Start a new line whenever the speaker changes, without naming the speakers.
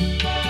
Bye.